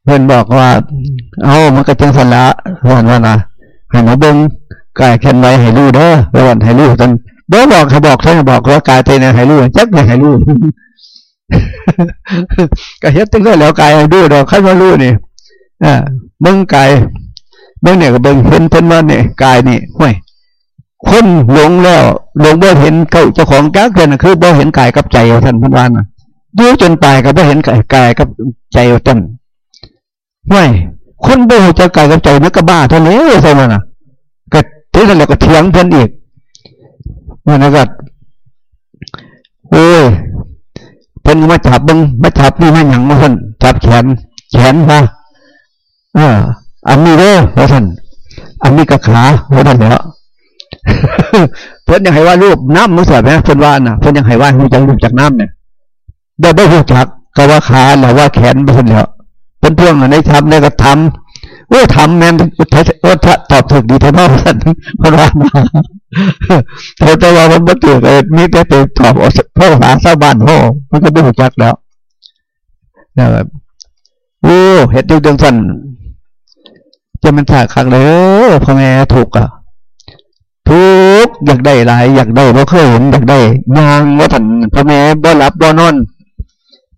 เพื่อนบอกว่า เอามันก็จังสละวันว่านะให้มาเบิ้งกายแข็งไว้ให้รู้เด้อวันให้รู้จนเดี๋ยวบอกเขาบอกท่านบอกว่ากายเทนให้รู้จักไม่ให้รู้ก็เฮ็ดตั้งแต่แล้วกายให้รู้ดอกขั้นมารู้นี่อ่าเบิ้งกายเบิ้งเนี่ยก็เบิ้งเห็นเพิ่นว่าเนี่ยกายนี่ห้วยคนหลงแล้วหลงบ่เห็นเขาเจ้าของจักเพิ่นคือบ่เห็นกายกับใจท่านพันวานะ ยู่จนตายก็บ่เห็นกายกับใจท่านห้วยคนบ่รู้จักายกับใจมันก็บ้าเท่านี้ใช่ไหมน่ะก็ที่นั่นแหละก็เถียงเพิ่นอีกมันก็โอ้ยเพิ่นมาจับบึงมาจับนี่มาหยังมาเพิ่นจับแขน แขนว่าเอออันนี้เด้อว่าท่านอันนี้ก็ขาว่าท่านแล้วเพิ่นยังให้ว่ารูปน้ำมือสวยไหมเพิ่นว่าน่ะเพิ่นยังให้ว่าหูจักรูปจากน้ำเนี่ย ได้ได้หูจักก็ว่าขาหรือว่าแขนเพิ่นแล้วเพิ่นพ่วงในทำในก็ทำว่าทำแม่นว่าตอบถูกดีเท่านั้นเพิ่นว่าแต่ตัวเรามันไม่ถูกเลยมีแต่ตัวตอบพ่อหาชาวบ้านพ่อมันก็ไม่หูจักแล้วนะครับโอ้เห็ดดูดังสันจะมันถากขังเลยพ่อแม่ถูกอะทุกอยากได้หลาย อยากได้บ่เคยเห็นอยากได้ยางว่าถันพ่อแม่บ่หลับบ่นอน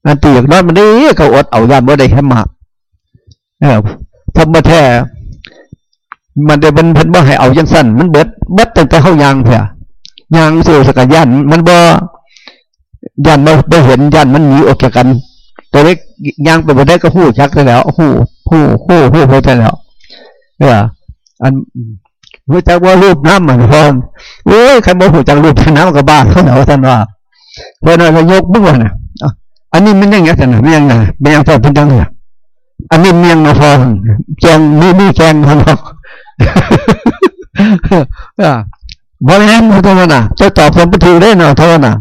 อันตีอยากนอนมันได้เขาอดเอาย่ามบ่ได้แค่มาเออทำมาแท้มันได้เป็นเพิ่นบ่ให้เอายังสั้นมันเบิดเบิดตั้งแต่เข้ายางเถอะยางสู่สกัดยันมันบ่ยันบ่บ่เห็นยันมันหนีออกจากกัน ตัวเล็กยางไปบ่ได้ก็หู้ชักได้แล้วหู้หู้หู้หู้ไปแล้วเอออันหูจักว่ารูปน้ำเหมันพอนโอ้ยใครบ่หูจักรูปน้ำกับบ้าเขาเหนาท่านว่าเพราะนั้นเรายกบึ้งว่าน่ะอันนี้มันยังไงท่านน่ะ อันนี้มันยังไงมันยังพอเป็นจังเนี่ยอันนี้เมียงมาพองแจงมีมีแจงพอนบอกบ่แม่นเท่านั้นะจะตอบผมบ่ถูกได้นาะเท่านั้นน่ะ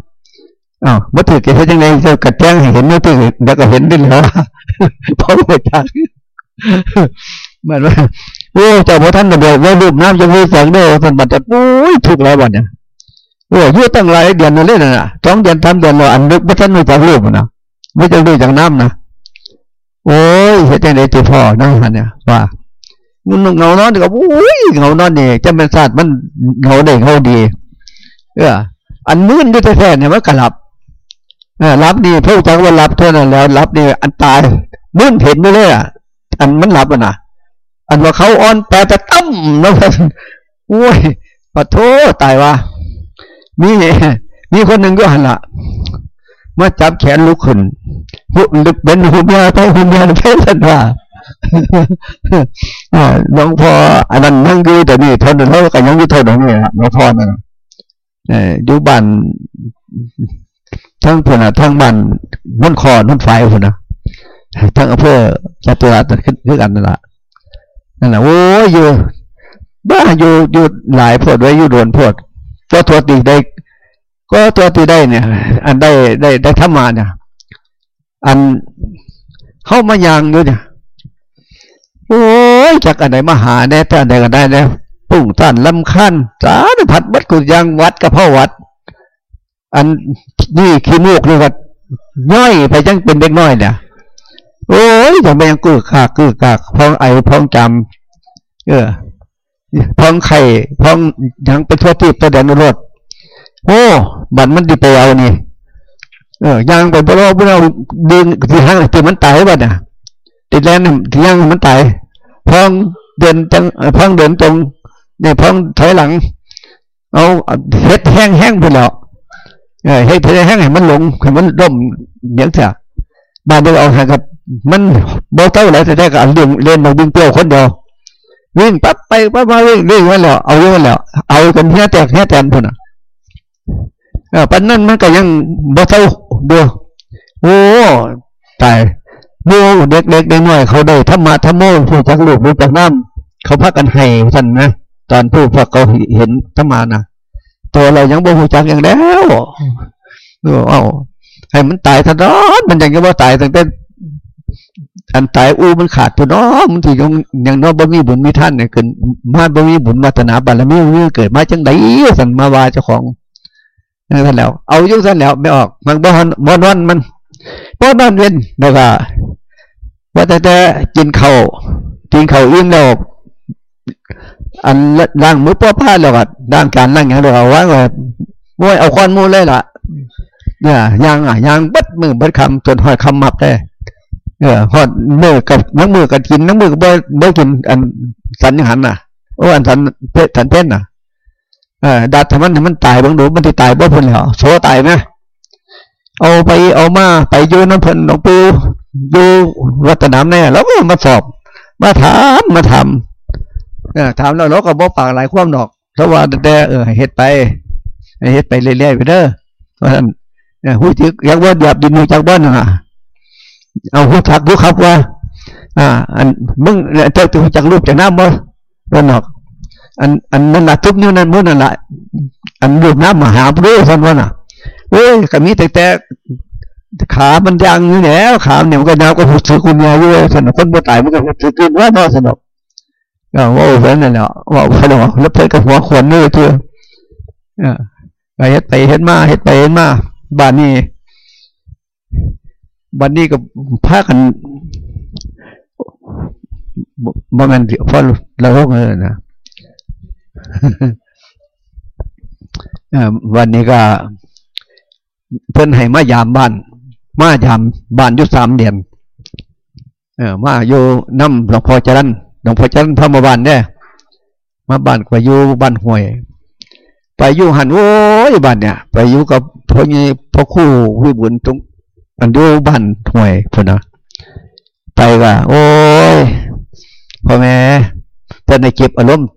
อ้าวบ่ถูกเฮ็ดจังได๋จะกระแจ้งให้เห็นบ่ถูกแล้วก็เห็นได้แล้วเพราะบ่จักมันว่าโอ้เจ้าพ่อท่านเดียวว่ารูน้ำจะมีแสงเด้อท่านบัดจะโอ้ยถูกแล้วบัดเนี่ยโอ้ยู่ตั้งหลายเดือนนั่นเลยนะสองเดือนสามเดือนเราอันนึกว่าท่านไม่จากรูปนะ ไม่จากรูปจากน้ำนะโอ้ยเฮ็ดจังไดตัวพ่อนะเนี่ยว่ามันเงานอนก็อุ้ยเงานอนเนี่ยจะเป็นศาสตร์มันเงาได้เงาดี เอออันมื้นด้วยแท้เนี่ยมันก็หลับเออรับดีพระจักว่ารับเท่านั้นแล้ว รับนี่อันตายมื้นเห็นไม่เลยอะอันมันหลับอะนะอันว่าเขาอ่อนแต่แต่ตั้มนะเพื่อนโอ้ยปะโทตายว่ามีมีคนหนึ่งก็หันละมาจับแขนลุกขึ้น เป็นหุบยาเท่าหุบยาเพ่สันว่าหลวงพ่ออันนั้นนั่งดูแต่นี่ทนเท่ากันยังอยู่ท่านั้นเลยหลวงพ่อนั่นอยู่บ้านทั้งพนะทั้งบ้านนั่นคอนั่นไฟพนะทั้งอำเภอจตุรัสขึ้นกันนั่นแหละนั่นแหละโอ้ยอยู่บ้าอยู่อยู่หลายพดไว้อยู่โดนพดก็ตัวตีได้ ก็ตัวตีได้เนี่ย อันได้ได้ได้ธรรมาเนี่ย อันเข้ามายางอยู่เนี่ยโอ้ยจากอันไหนมาหาแน่แต่อันใดก็ได้แล้วปุ่งตันลำคันสารพัดบัดกุยางวัดกับพ่อวัด อันนี่ขี้มูกนี่ก็ย่อยไปจังเป็นเด็กน้อยเนี่ยโอ้ยจะไมยังกือขากกือกากพองไอพองจำเออพองไข่พองยังเป็นทั่วทีบตัวแดนรถโอ้บัตรมันดีไปเอานี่ เออย่างไปพวกเราพวกเราดึงที่ห้างที่มันตายบ้าน่ะติดแล้วนี่ที่ย่างมันตายพองเดินจังพองเดินตรงเนี่ยพองถอยหลัง เอาเฮ็ดแห้งแห้งไปแล้วเออเฮ็ดแห้งให้มันหลงให้มันร่มเหนียงเถอะบ้านเดียวเอาให้กับ มันโบเต้าอะไรแต่ได้ก็เล่นเล่นมาวิ่งเปรี้ยวคนเดียววิ่งปั๊บไปปั๊บมาวิ่งวิ่งมาแล้วเอาเยอะแล้วเอากันแค่แตกแค่แตนพุ่นอะปันนั้นมันก็ยังโบเต้า ดูโอ้ตายโมเด็กเด็กเด็กน้อยเขาได้ธรรมะธรรมโมผู้จักลูกรู้จักน้ำเขาพักกันให้ท่านนะตอนผู้พวกเขาเห็นธรรมานะตัวเรายังบ่หูจักอย่างแล้วเออเอาให้มันตายทันอนมันยังจะว่าตายตั้งแต่อันตายอู้มันขาดตัวน้อมันถือยังยังน้อบ่มีบุญมีท่านเนี่ยเกินมาบ่มีบุญวัฒนาบารมีมีเกิดมาจังไดสันมาวาเจ้าของ นั่นท่านแล้ว เอายุ่งท่านแล้วไม่ออก มันบ่อนบ่นอนมันบ่นอนเว้นแล้วก็ว่าแต่แต่กินเขากินเข่าอิ่มแล้วอันล่างมือป้อผ้าแล้วก็ด้านการนั่งอย่างเราว่าว่าโวยเอาควันมูเลยล่ะ เนี่ยยางอะยางบัดมือบัดคำจนหอยคำมับได้เออหอดมือกับนักมือกับกินนักมือกับเบ่บ่กิน อันสันยังหันน่ะโอ้อันสันเพสันเพชน่ะ เออดัดทำมันมันตายบางดูมันที่ตายบ่เพิ่นแล้วโซตายไหมเอาไปเอามาไปยู่น้ำเพิ่นหลวงปู่อยู่วัดนามแน่แล้วก็มาสอบ มาถามมาทำเออถามแล้วเราก็บอกปากหลายความดอกเพราะว่าแต่เออเฮ็ดไปเฮ็ดไปเรื่อยๆไปเด้อเพราะฉะนั้นหูจักยากว่าหยาบดินหูจักบ้านน่ะเอาหูจักหูครับว่า อ่า อันมึงเจ้าตัวจักรูปจากน้ำบ่ร้อนหรอก อันอันนั้นละทุกนิ้วนั้นมือนั่นละอันรูปน้ำมหาพรุท่านว่าน่ะเอ้ยก็มีแต่แต่ขามันยังอยู่แล้วขาเนี่ยมันก็ยาวก็หุดถือคุณยาวอยู่สนุกคนบ่ตายมันก็หุดถือคุณว่านอสนุกก็ว่าเพื่อนนั่นแหละว่าเพื่อนแล้วเพื่อนกับหัวขวนนี่ตัวเออไปเฮ็ดไปเฮ็ดมาเฮ็ดไปเฮ็ดมาบ้านนี้บ้านนี้ก็พากันบ่แม่นเพราะเราโรคเลยนะ วันนี้ก็ เพิ่นให้มายามบ้าน มายามบ้านอยู่สามเดือนเออมาอยู่น้ำหลวงพ่อจรันหลวงพ่อจรันพระมาบ้านเนี่ยมาบ้านก็อยู่บ้านห้วย ไปอยู่หันโอ้ยบ้านเนี่ย ไปอยู่กับพ่อยี่พ่อคู่วิบุญตรงอันอยู่บ้านห้วยพุ่นนะไปว่าโอ้ยพ่อแม่เพิ่อนในเก็บอารมณ์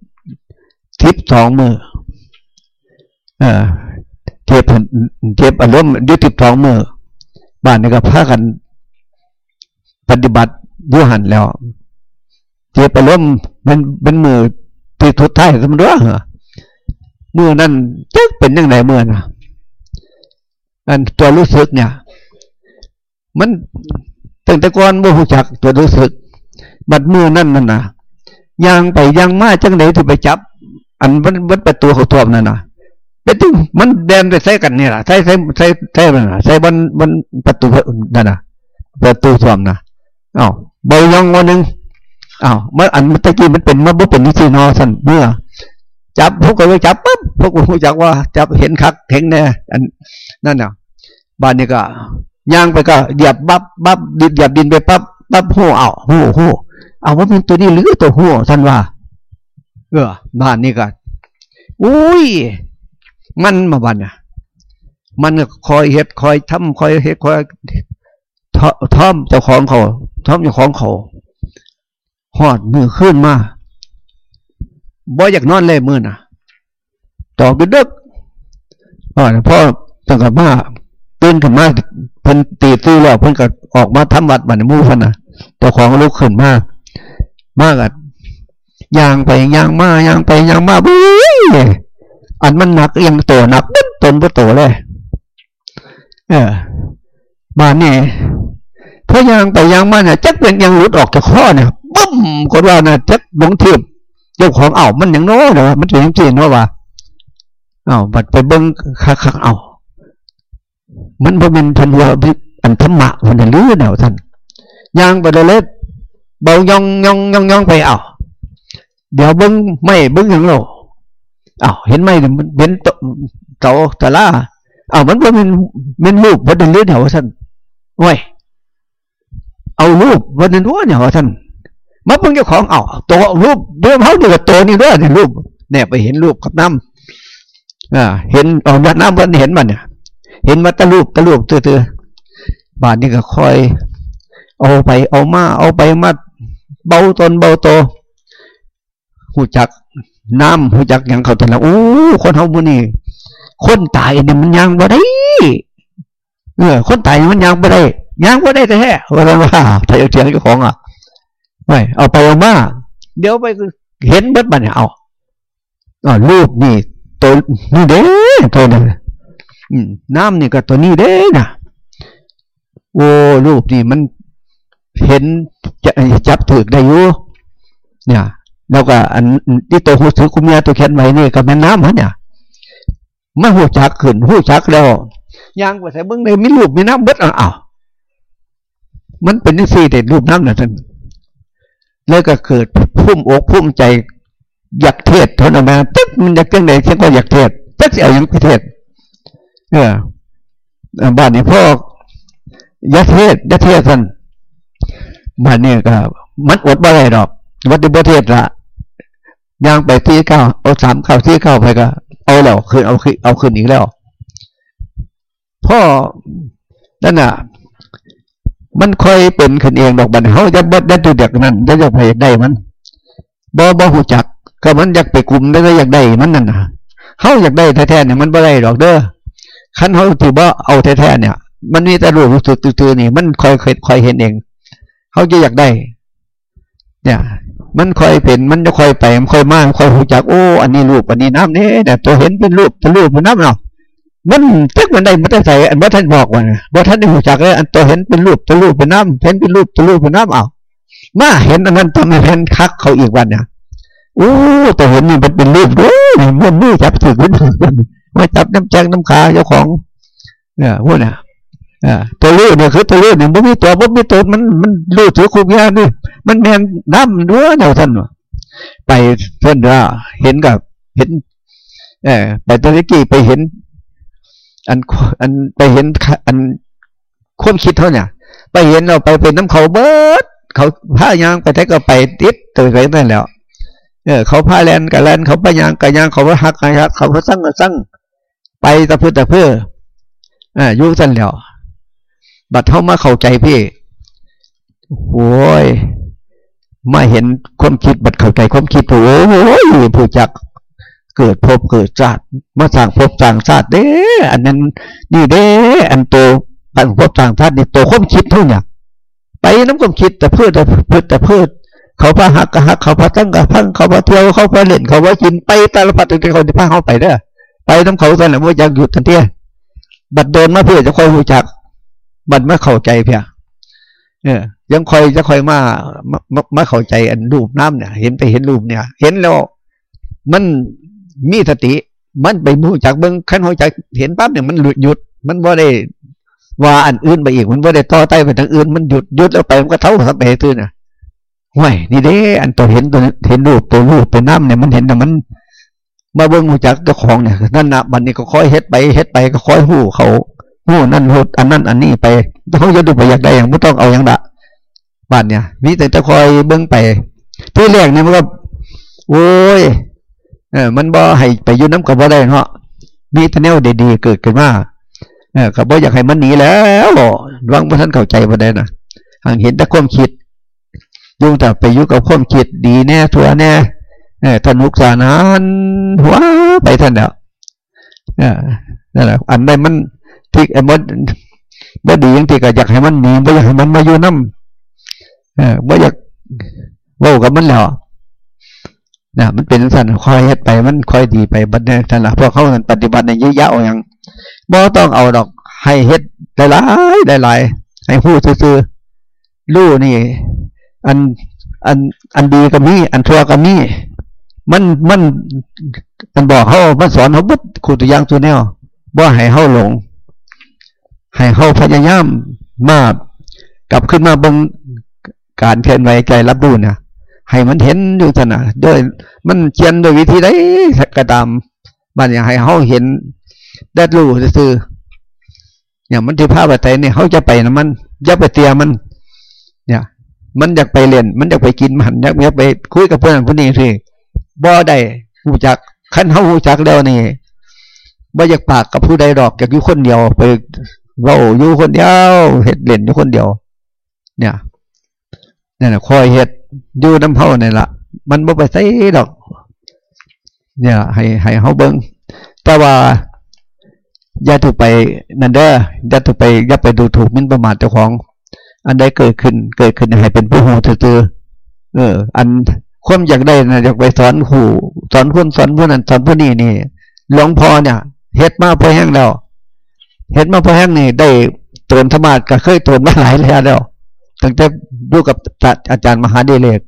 ทิพสองมือเอเจ็บเจ็บอารมณ์ยุติท้องมือบ้านนี่ก็พากันปฏิบัติยุหันแล้ว เจ็บอารมณ์มันเป็นมือตีทุดท้ายสมรู้เหรอมือนั้นจะเป็นยังไงมือนะอันตัวรู้สึกเนี่ย มันตั้งแต่ก่อนโมหูจักตัวรู้สึก บัดมือนั่นนั่นนะยางไปยางมาจังไหนที่ไปจับ อันมันมันประตูเขาทวมนั่นนะเป็นตึงมันแดนไปใส่กันนี่แหละใส่ใส่ใส่ใส่มันใส่บนบนประตูนั่นนะประตูสวมนะอ้าวใบยองวันหนึ่งอ้าวเมื่ออันเมื่อกี้มันเป็นมันเป็นนิสินอสันเมื่อ จับพวกก็เลยจับปั๊บพวกกูจักว่า จับเห็นคักเห็นแน่อันนั่นน่ะบ้านนี้ก็ย่างไปก็เหยียบบับบับดิบเหยียบดินไปปั๊บปั๊บหูเอาหูหูเอาว่าเป็นตัวนี้หรือตัวหูท่านว่า เออบ้านนี้ก็อุ้ย มันมาบันอะ มันคอยเฮ็ดคอยทำคอยเฮ็ดคอยท่อมเจ้าของเขาท่อมเจ้าของเขาหอดมือขึ้นมาบ่อยากนอนเลยมือน่ะต่อกันดึกอ๋อพ่อตั้งแต่มาตื่นขึ้นมาเพิ่นตีตื้อแล้วเพิ่นก็ออกมาทำวัดบันมู่พันน่ะเจ้าของลุกขึ้นมากมากอะ ย่างไปย่างมาย่างไปย่างมาบุ้ยอันมันหนักยังโตหนักดึ้นตนก็โตเลย เออมาเนี่ยพอยางไปยางมาเนี่ยจักเป็นยังหลุดออกจากข้อเนี่ยบึ้มก็ว่านะจักหลงทิพเจ้าของเอ้ามันอย่างโน้เดี๋ยวมันเป็นยังจีนว่าเอ้าบัดไปเบิ้งคักคักเอ้ามันพอเป็นพันวาอันธรรมะมันลื้อเนาท่านยางไปเลยเบายองยองยองยองไปเอ้า เดี๋ยวเบิ้งไม่เบิ้งอย่างโลอ้าวเห็นไหมมันเป็นเต่าตะล่าอ้าวมันเป็นเป็นรูปวันเดือนเหรอท่านโอ้ยเอารูปวันเดือนว่าเนี่ยท่านมาเพิ่งเจ้าของเอาตัวรูปเรื่องเขาเดือดตัวนี่ด้วยเนี่ยรูปเนี่ยไปเห็นรูปกับน้ำอ่าเห็นเอาวัดน้ำวันเห็นมันเนี่ยเห็นมาตะรูปตะรูปเตือบาทนี่ก็คอย เอาไปเอามาเอาไปมาเบาตนเบาโต หูจักน้ำหูจักยังเขาแต่ละโอ้คนเขาบุนี่คนตายเนี่ยมันยังบ่ได้เออคนตายมันยังบ่ได้ยังบ่ได้แต่แท้ว่าว่าถ้าเอาเทียงเจ้าของอะไม่เอาไปเอามาเดี๋ยวไปเห็นเบิดบันเนี่ยเอาอ๋อรูปนี่ตัวนี่เด้ตัวนึงอืมน้ำนี่ก็ตัวนี้เด้นะโอ้รูปนี่มันเห็นจะจับถือได้อยู่เนี่ย แล้วก็อันที่ตัวหูถือคุมยาตัวแขนไว้นี่ก็แม่น้ำฮะเนี่ยมันหูจักขึ้นหูจักแล้วยางกว่าใส่เบิ้องเลยมีรูปมีน้ำเบิดอ้าวมันเป็นนี่สี่เด็ดรูปน้ำนะท่านแล้วก็เกิดพุ่มอกพุ่มใจ อยากเทศทนมาตึ๊กมันอยากเรื่องไหนเช่นก็อยากเทศตึ๊กเอาอย่างเทศเออบ้านนี้พ่อยัดเทศยัดเทศท่านบ้านนี้ก็มันอดบ่ได้ดอกวัดดิบเทศละ ย่างไปที่เก้าเอาสามเก้าที่เก้าไปก็ เอาแล้วคืนเอาคืนเอาคืนอีกแล้วพ่อนั่นน่ะ มันค่อยเป็นขึ้นเองดอกบันเขาจะบดได้ตัวเด็กนั้นจะจะไปอยากได้มันบ่บ่หูจัก ก็มันอยากไปกลุ่มได้ก็อยากได้มันนั่นน่ะเขาอยากได้แท้ๆเนี่ยมันบ่ได้ดอกเด้อขั้นเขาถือว่าเอาแท้ๆเนี่ย มันมีแต่รู้รู้สึกตื่นๆนี่ มันคอยคอยเห็นเองเขาจะอยากได้ เนี่ย มันค่อยเป็นมันจะค่อยไปมันค่อยมาค่อยหูจักโอ้อันนี้รูปอันนี้น้ำนี่แต่ตัวเห็นเป็นรูปเป็นรูปเป็นน้ำเนาะมันตึกมันได้มันได้ใส่อันว่าท่านบอกว่าว่าท่านได้หูจักเลยอันตัวเห็นเป็นรูปตัวรูปเป็นน้ำเห็นเป็นรูปตัวรูปเป็นน้ำเอามาเห็นอันนั้นทำให้เห็นคักเขาอีกวันเนี่ยโอ้ตัวเห็นนี่มันเป็นรูปด้วยมันมือจับถือมันมาจับน้ำแจงน้ำขาเจ้าของเนี่ยพวกเนี่ย ตัวรูปเนี่ยคือตัวรูปเนี่ยมันมีตัวมันมีตัวมันมันรูปถือคุมยานี่มันแมนน้ำด้วยเนี่ยท่านไปเพื่อนว่าเห็นกับเห็น เออไปตะกี้ไปเห็น อันอันไปเห็นอันควมคิดเท่าเนี่ยไปเห็นเราไปเป็นน้ำเขาเบิดเขาผ้ายางไปแท้ก็ไปติดตัวไปนั่นแล้วเออเขาผ้าแลนกับแลนเขาไปยางกับยางเขาว่าหักหักเขาว่าสั่งกับสั่งไปตะพื้นตะเพื่ออ่ายุ่งสั้นแล้ว บัดเท่ามาเข้าใจพี่โอ้ยมาเห็นความคิดบัดเข้าใจความคิดโอ้ยผู้จักเกิดพบเกิดชาติมาสร้างพบสร้างชาติเด้อันนั้นนี่เด้อันโตปังพบสร้างชาตินี่โตความคิดเท่าเนี่ยไปน้ำความคิดแต่เพื่อแต่เพื่อแต่เพื่อเขาพาหักกะหักเขาพาตั้งกะพังเขาพาเที่ยวเขาพาเล่นเขาว่ากินไปต่ละปัดถึงเขาจะพาเขาไปเด้อไปน้ำเขาตอนไหนว่าอยากหยุดทันทีบัดโดนมาเพื่อจะคอยหูจัก บัดไม่เข้าใจเพียเออยังคอยจะคอยมามาเข้าใจอันรูปน้ำเนี่ย เห็นไปเห็นรูปเนี่ย เห็นแล้ว มันมีสติ มันไปมูจากเบิ้งขั้นหัวใจเห็นปั๊บเนี่ยมันหลุดหยุด มันบ่าได้ว่าอันอื่นไปอีก มันบ่าได้ต่อไต้ไปทางอื่น มันหยุดหยุดแล้วไปมันก็เท่าสับเปตื่นอะห่วยนี่เด้ อันตัวเห็นตัวเห็นรูปตัวรูปตัวน้ำเนี่ยมันเห็นแต่มัน มาเบิ้งหูจักเจ้าของเนี่ยนั่นนะบันนี้ก็ค่อยเฮ็ดไปเฮ็ดไปก็ค่อยหู้เขา หู้นั่นหูอันนั้นอันนี้ไปเขาจะดูไปอยากได้อย่างไม่ต้องเอาอย่างละบ้านเนี่ยมีแต่จะคอยเบิ้องไป ที่แรกเนี่ยมันก็โอ้ยเออมันบ่ให้ไปยุ่น้ำกับบ่ได้เนาะมีทนแนวดีๆเกิดขึ้นมาเออกับบ่อยากให้มันหนีแล้ววังพระท่านเข้าใจบ่ได้นะหางเห็นแต่ความคิด ยุ่งแต่ไปยุ่งกับความคิดดีแน่ทัวแน่เออท่านุกสานานหัวไปท่านเดียวเออนั่นแหละอันใดมัน ที่ไอ้มดบ่ดีอย่างที่ก็อยากให้มันหนีบ่อยากให้มันมาอยู่น้ำเออบ่อยากว่ากับมันแล้วนะมันเป็นสันคอยเฮ็ดไปมันคอยดีไปบัดนี้ท่านละพวกเขาปฏิบัติในยอะแยะอย่างบ่ต้องเอาดอกให้เฮ็ดหลายๆหลายๆให้ผู้ซื่อๆรู้นี่ อันอันอันดีก็มีอันชั่วก็มีมันมันมันบอกเขามันสอนเขาบุดขู่ตัวอย่างตัวแนวว่าให้เขาหลง ให้เขาพยายามมากกลับขึ้นมาบงการเคลื่อนไหวใจรับรู้นี่ยให้มันเห็นอยู่ถนะด้วยมันเขียนโดยวิธีใดกระตามมันอยากให้เขาเห็นได้รู้ซื่ออย่างมันที่ภาพไปเนี่ยเขาจะไปนะมันจะไปเตียมัน เนี่ย มันอยากไปเรียนมันอยากไปกินมันอยากอยากไปคุยกับเพื่อนคนนี้สิบ่ได้หูจักขั้นเขาหูจักแล้วนี่บ่อยากปากกับผู้ใดดอกอยากอยู่คนเดียวไป เว้าอยู่คนเดียวเห็ดเล่นอยู่คนเดียว เนี่ยนี่นแหละคอยเห็ดอยู่น้ำเฮาเนี่ยละมันบ่ไปใส่ดอก เนี่ย ให้ให้เฮาเบิ้งแต่ว่าอย่าถูกไปนั่นเด้ออย่าถูกไปอย่าไปดูถูกมินประมาทเจ้าของ อันใดเกิดขึ้น เกิดขึ้นให้เป็นผู้หูตื่อเออ อันความอยากได้นะอยากไปสอนหูสอนคนสอนผู้นั้นสอนผู้นี้นี่หลวงพ่อเนี่ยเฮ็ดมาพอแห้งแล้ว เห็นมาพอแห้งนี่ได้ตวนธรรมาสก็เคยตวนมาหลายแล้วแล้วตั้งแต่อยู่กับอาจารย์มหาเดเลก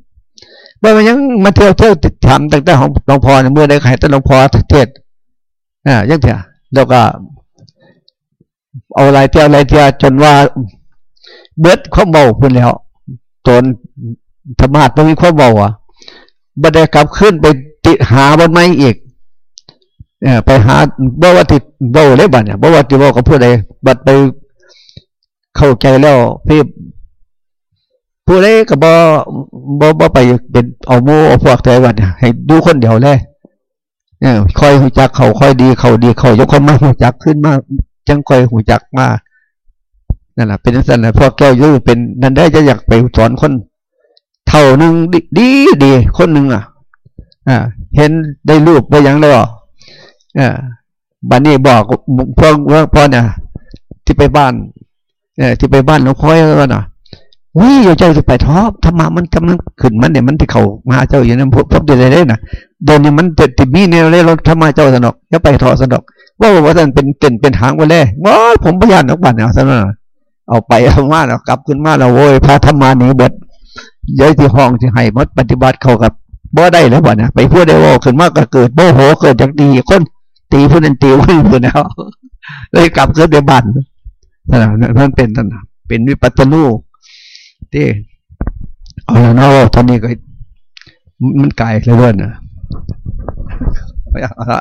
เมื่อมันยังมาเที่ยวเที่ยวติดถามตั้งแต่ของหลวงพ่อเมื่อได้ใครตั้งหลวงพ่อเทศอ่ายังเถอะแล้วก็ เอาอะไรเที่ยวอะไรเที่ยวจนว่าเบิดข้อเบาพุ่นแล้วตนธรรมาสไม่มีข้อเบาอะบัดได้กลับขึ้นไปติหาบนไม้อีก ไปหาบ่ว่าติบ่เลยบัดเนี่ยบ่ว่าติบ่กับผู้ใดบัดไปเข้าใจแล้วพี่ผู้ใดก็บ่บ่บ่ไปเป็นเอาหมู่เอาพวกแต่บัดเนี่ยให้ดูคนเดียวเลยเออคอยหูจักเขาคอยดีเขาดีเขายกคนมาหูจักขึ้นมาจังคอยหูจักมานั่นแหละเป็นสั้นแหละพวกแก้วยู่เป็นนั่นได้จะอยากไปสอนคน เท่านึงดีดีคนหนึ่งอะ อ่า เห็นได้รูปไปยังเลยอะ อ่าบันนี้บอกพวกพ่อเนี่ยที่ไปบ้านเออที่ไปบ้านหลวงพ่อแล้วน่ะวิ่งอยู่ใจจะไปท้อธรรมะมันกำลังขึ้นมันเนี่ยมันที่เขามาเจ้าอย่างนั้นพบพบเดี๋ยวได้น่ะเดินเนี่ยมันจะติดมีเนี่ยเลยรถธรรมะเจ้าสนอกจะไปทอสนอกว่าว่าท่านเป็นเป็นเป็นหางวันแรกว่าผมพยานออกบ้านเนี่ยสนอกเอาไปเอามาแล้วกลับขึ้นมาแล้วโว้ยพาธรรมาหนีเบิดย้ายที่ห้องที่ให้มดปฏิบัติเขากับบ่ได้แล้วบ่เนี่ยไปพูดได้ว่าขึ้นมากก็เกิดโมโหเกิดจากดีคน ตีผู้นั้นตีผู้นี้ผู้แล้ว เลยกลับขึ้นไปบ้านนั่นเป็นนั่นเป็นวิปัตตนูที่เอาแล้วเนาะตอนนี้ก็มันไกลเลยเว้ยนะไม่เอาละ